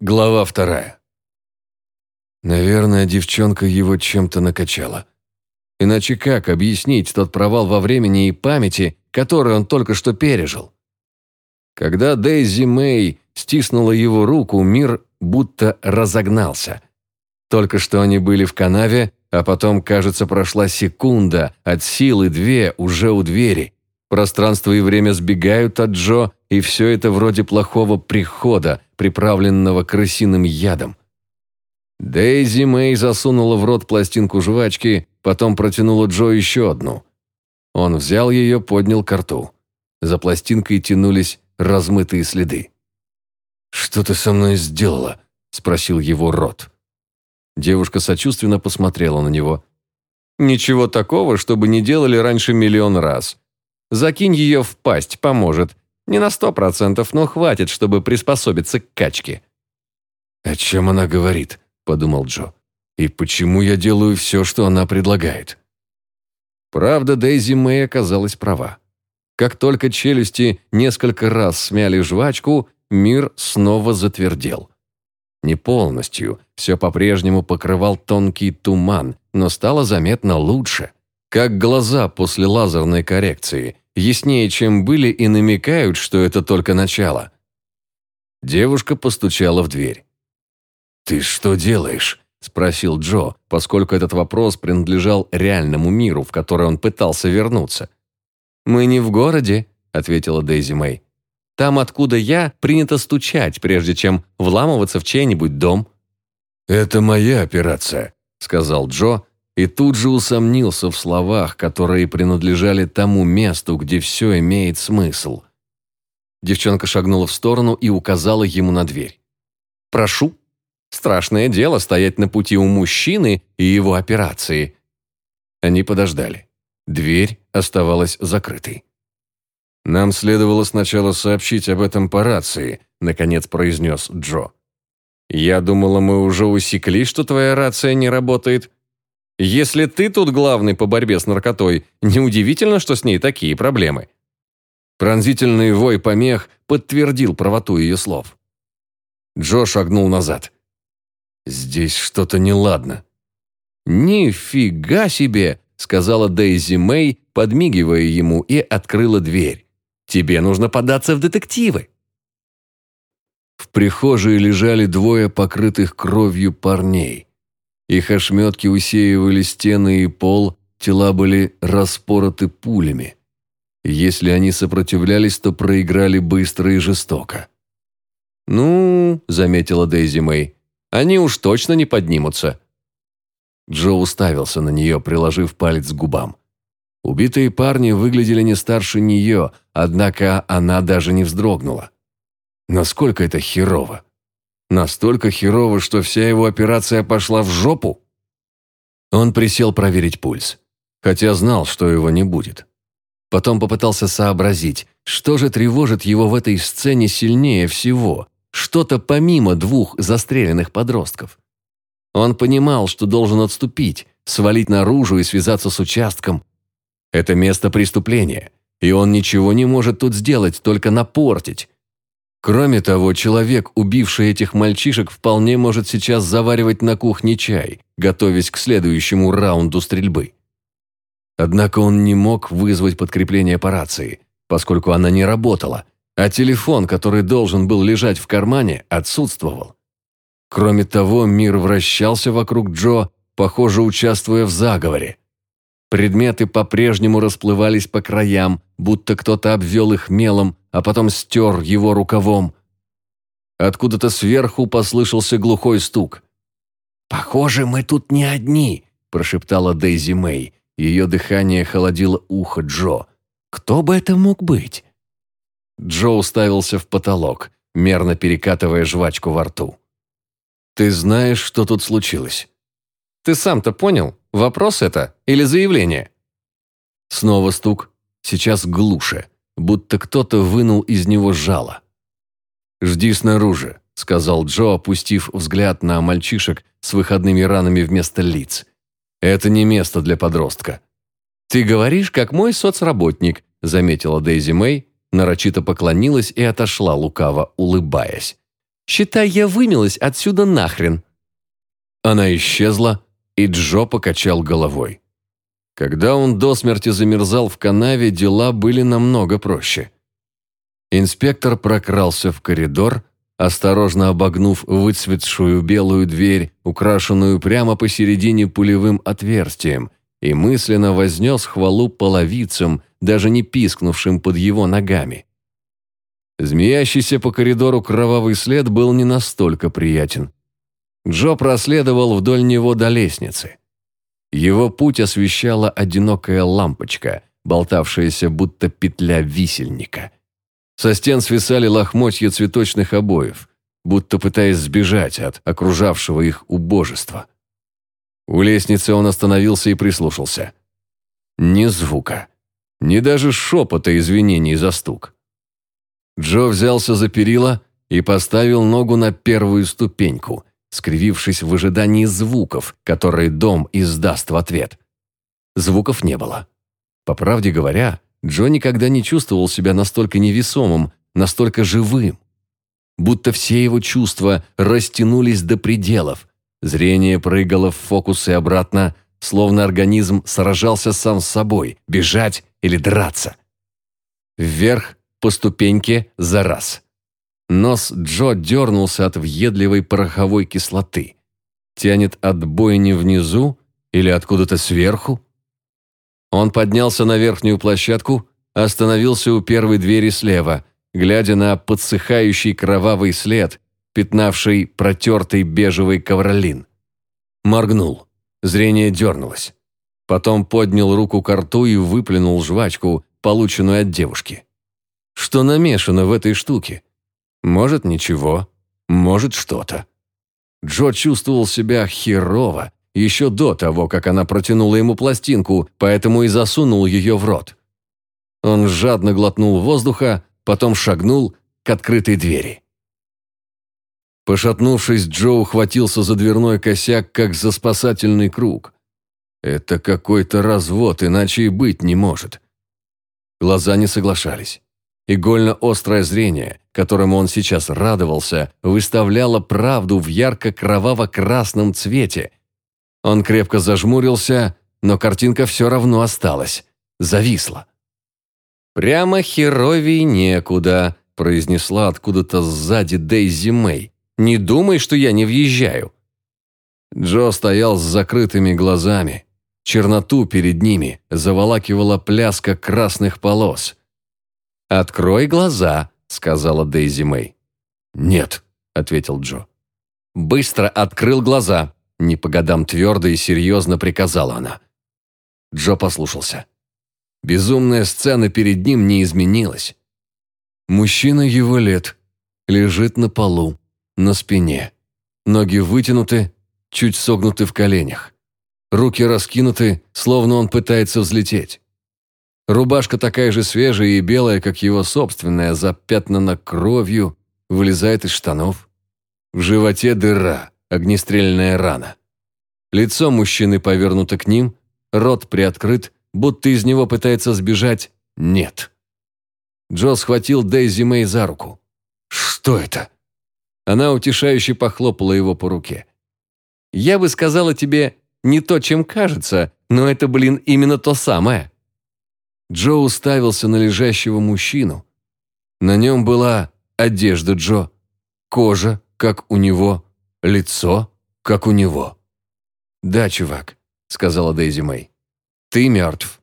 Глава вторая. Наверное, девчонка его чем-то накачала. Иначе как объяснить тот провал во времени и памяти, который он только что пережил? Когда Дейзи Мэй стиснула его руку, мир будто разогнался. Только что они были в канаве, а потом, кажется, прошла секунда, от силы две уже у двери. Пространство и время сбегают от Джо, и все это вроде плохого прихода, приправленного крысиным ядом. Дейзи Мэй засунула в рот пластинку жвачки, потом протянула Джо еще одну. Он взял ее, поднял ко рту. За пластинкой тянулись размытые следы. «Что ты со мной сделала?» – спросил его рот. Девушка сочувственно посмотрела на него. «Ничего такого, чтобы не делали раньше миллион раз. Закинь ее в пасть, поможет. Не на сто процентов, но хватит, чтобы приспособиться к качке». «О чем она говорит?» – подумал Джо. «И почему я делаю все, что она предлагает?» Правда, Дейзи Мэй оказалась права. Как только челюсти несколько раз смяли жвачку, мир снова затвердел. Не полностью, все по-прежнему покрывал тонкий туман, но стало заметно лучше. Как глаза после лазерной коррекции, яснее, чем были, и намекают, что это только начало. Девушка постучала в дверь. «Ты что делаешь?» – спросил Джо, поскольку этот вопрос принадлежал реальному миру, в который он пытался вернуться. «Мы не в городе», – ответила Дейзи Мэй. «Там, откуда я, принято стучать, прежде чем вламываться в чей-нибудь дом». «Это моя операция», – сказал Джо, и тут же усомнился в словах, которые принадлежали тому месту, где все имеет смысл. Девчонка шагнула в сторону и указала ему на дверь. «Прошу. Страшное дело стоять на пути у мужчины и его операции». Они подождали. Дверь оставалась закрытой. «Нам следовало сначала сообщить об этом по рации», – наконец произнес Джо. «Я думала, мы уже усекли, что твоя рация не работает», если ты тут главный по борьбе с наркотой, неудивительно, что с ней такие проблемы». Пронзительный вой помех подтвердил правоту ее слов. Джо шагнул назад. «Здесь что-то неладно». «Нифига себе!» – сказала Дейзи Мэй, подмигивая ему, и открыла дверь. «Тебе нужно податься в детективы». В прихожей лежали двое покрытых кровью парней. Их ошметки усеивали стены и пол, тела были распороты пулями. Если они сопротивлялись, то проиграли быстро и жестоко. «Ну», — заметила Дейзи Мэй, — «они уж точно не поднимутся». Джо уставился на нее, приложив палец к губам. Убитые парни выглядели не старше нее, однако она даже не вздрогнула. Насколько это херово. Настолько херово, что вся его операция пошла в жопу? Он присел проверить пульс, хотя знал, что его не будет. Потом попытался сообразить, что же тревожит его в этой сцене сильнее всего, что-то помимо двух застреленных подростков. Он понимал, что должен отступить, свалить наружу и связаться с участком. Это место преступления, и он ничего не может тут сделать, только напортить. Кроме того, человек, убивший этих мальчишек, вполне может сейчас заваривать на кухне чай, готовясь к следующему раунду стрельбы. Однако он не мог вызвать подкрепление по рации, поскольку она не работала, а телефон, который должен был лежать в кармане, отсутствовал. Кроме того, мир вращался вокруг Джо, похоже, участвуя в заговоре. Предметы по-прежнему расплывались по краям, будто кто-то обвел их мелом, а потом стер его рукавом. Откуда-то сверху послышался глухой стук. «Похоже, мы тут не одни», – прошептала Дейзи Мэй. Ее дыхание холодило ухо Джо. «Кто бы это мог быть?» Джо уставился в потолок, мерно перекатывая жвачку во рту. «Ты знаешь, что тут случилось?» «Ты сам-то понял, вопрос это или заявление?» Снова стук, сейчас глуше будто кто-то вынул из него жало. «Жди снаружи», — сказал Джо, опустив взгляд на мальчишек с выходными ранами вместо лиц. «Это не место для подростка». «Ты говоришь, как мой соцработник», — заметила Дейзи Мэй, нарочито поклонилась и отошла, лукаво улыбаясь. Считай, я вымилась отсюда нахрен». Она исчезла, и Джо покачал головой. Когда он до смерти замерзал в канаве, дела были намного проще. Инспектор прокрался в коридор, осторожно обогнув выцветшую белую дверь, украшенную прямо посередине пулевым отверстием, и мысленно вознес хвалу половицам, даже не пискнувшим под его ногами. Змеящийся по коридору кровавый след был не настолько приятен. Джо проследовал вдоль него до лестницы. Его путь освещала одинокая лампочка, болтавшаяся будто петля висельника. Со стен свисали лохмотья цветочных обоев, будто пытаясь сбежать от окружавшего их убожества. У лестницы он остановился и прислушался. Ни звука, ни даже шепота извинений за стук. Джо взялся за перила и поставил ногу на первую ступеньку, скривившись в ожидании звуков, которые дом издаст в ответ. Звуков не было. По правде говоря, Джо никогда не чувствовал себя настолько невесомым, настолько живым. Будто все его чувства растянулись до пределов. Зрение прыгало в фокус и обратно, словно организм сражался сам с собой, бежать или драться. Вверх по ступеньке за раз. Нос Джо дернулся от въедливой пороховой кислоты. Тянет от бойни внизу или откуда-то сверху? Он поднялся на верхнюю площадку, остановился у первой двери слева, глядя на подсыхающий кровавый след, пятнавший протертый бежевый ковролин. Моргнул. Зрение дернулось. Потом поднял руку к рту и выплюнул жвачку, полученную от девушки. Что намешано в этой штуке? Может, ничего, может, что-то. Джо чувствовал себя херово еще до того, как она протянула ему пластинку, поэтому и засунул ее в рот. Он жадно глотнул воздуха, потом шагнул к открытой двери. Пошатнувшись, Джо ухватился за дверной косяк, как за спасательный круг. Это какой-то развод, иначе и быть не может. Глаза не соглашались. Игольно-острое зрение, которому он сейчас радовался, выставляло правду в ярко-кроваво-красном цвете. Он крепко зажмурился, но картинка все равно осталась. Зависла. «Прямо херовей некуда», – произнесла откуда-то сзади Дейзи Мэй. «Не думай, что я не въезжаю». Джо стоял с закрытыми глазами. Черноту перед ними заволакивала пляска красных полос. «Открой глаза», — сказала Дейзи Мэй. «Нет», — ответил Джо. «Быстро открыл глаза», — не по годам твердо и серьезно приказала она. Джо послушался. Безумная сцена перед ним не изменилась. Мужчина его лет лежит на полу, на спине. Ноги вытянуты, чуть согнуты в коленях. Руки раскинуты, словно он пытается взлететь. Рубашка такая же свежая и белая, как его собственная, запятнана кровью, вылезает из штанов. В животе дыра, огнестрельная рана. Лицо мужчины повернуто к ним, рот приоткрыт, будто из него пытается сбежать «нет». Джо схватил Дейзи Мэй за руку. «Что это?» Она утешающе похлопала его по руке. «Я бы сказала тебе не то, чем кажется, но это, блин, именно то самое». Джо уставился на лежащего мужчину. На нем была одежда Джо, кожа, как у него, лицо, как у него. «Да, чувак», — сказала Дейзи Мэй. «Ты мертв».